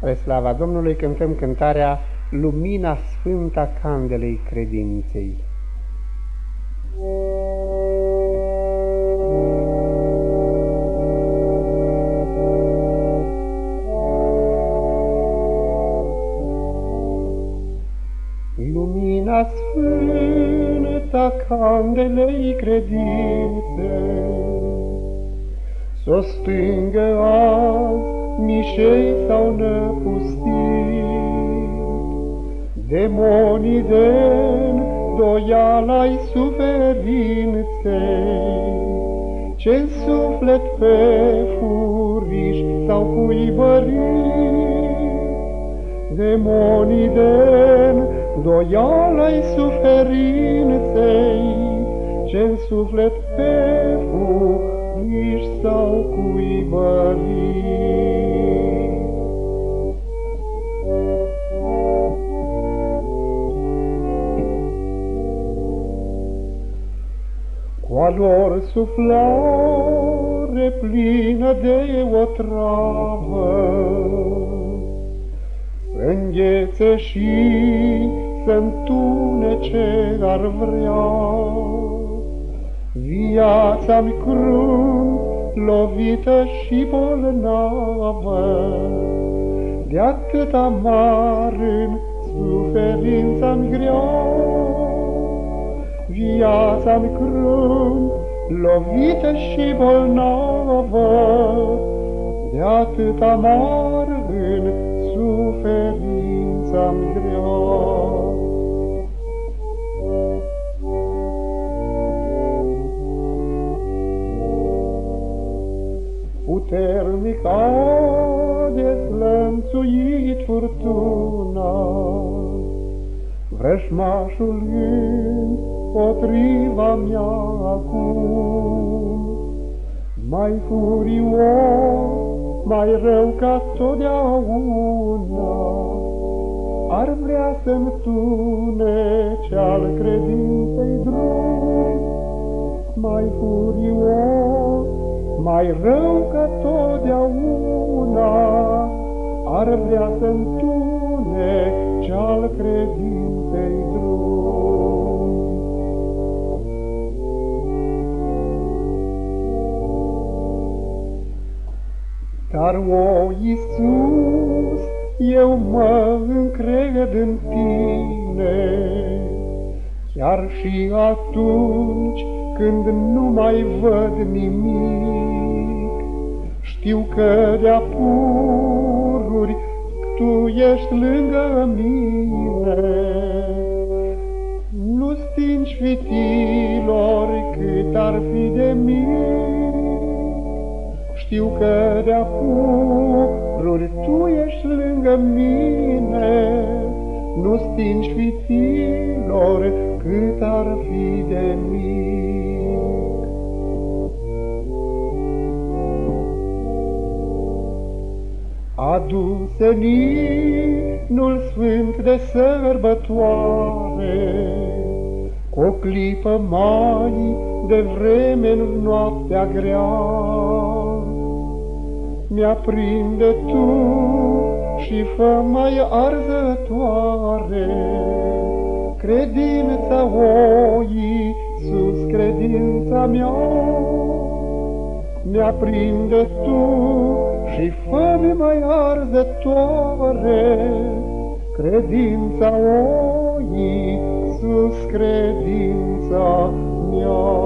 Spre slava Domnului cântăm cântarea Lumina Sfânta Candelei Credinței. Lumina Sfânta Candelei Credinței S-o stângă azi mișei s-au năpustit. Demonii de doiala-i suferinței, ce suflet pe furiș s-au cuibărit. Demonii de doiala-i suferinței, ce suflet pe furiș s-au cuibărit. Cu a lor suflare plină de o travă, Să înghețe și să întunece ar vrea. Viața-mi crunt, lovită și bolnavă, De atât amar în suferința-mi grea viața-mi crânt, lovită și bolnavă, de atât amar în suferința-mi grea. Puternic a dezlănțuit furtuna, Vrășmașul potriva mea acum, Mai furios, mai rău ca totdeauna, Ar vrea să-mi tunece al credinței drum, Mai furios, mai rău ca totdeauna, Ar vrea să-mi tunece al credinței drum. Dar, o, Iisus, eu mă încred în Tine, Chiar și atunci când nu mai văd nimic, Știu că de-a pururi Tu ești lângă mine. Știu că de apururi Tu ești lângă mine, Nu stingi fitilor cât ar fi de mic. Adu-se ninul sfânt de sărbătoare, Cu o clipă mai de vreme în noaptea grea, mi-aprinde tu și fă mai arzătoare. Credința, o Iisus, credința mea, mi-aprinde tu și fă mai arzătoare. Credința, o Iisus, credința mea.